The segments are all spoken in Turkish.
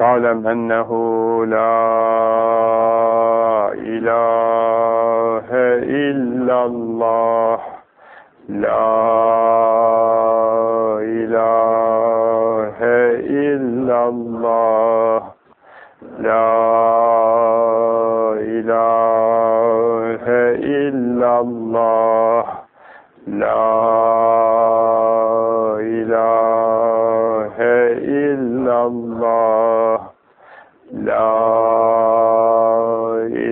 فاعلم أنه لا إله إلا الله. لا إله إلا الله. لا إله إلا الله. لا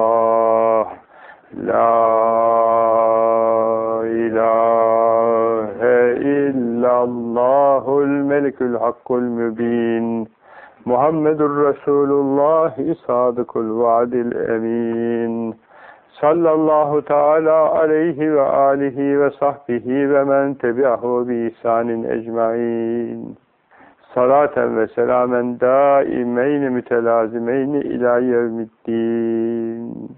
illallah La ilahe illallahul melikül hakkul mübin Muhammedur Resulullah sadıkul vaadil emin sallallahu teala aleyhi ve alihi ve sahbihi ve men tebi'ahu bi ihsanin ecmain. Salaten ve selamen daimeyn mütelazimeyni ila yevmiddin. and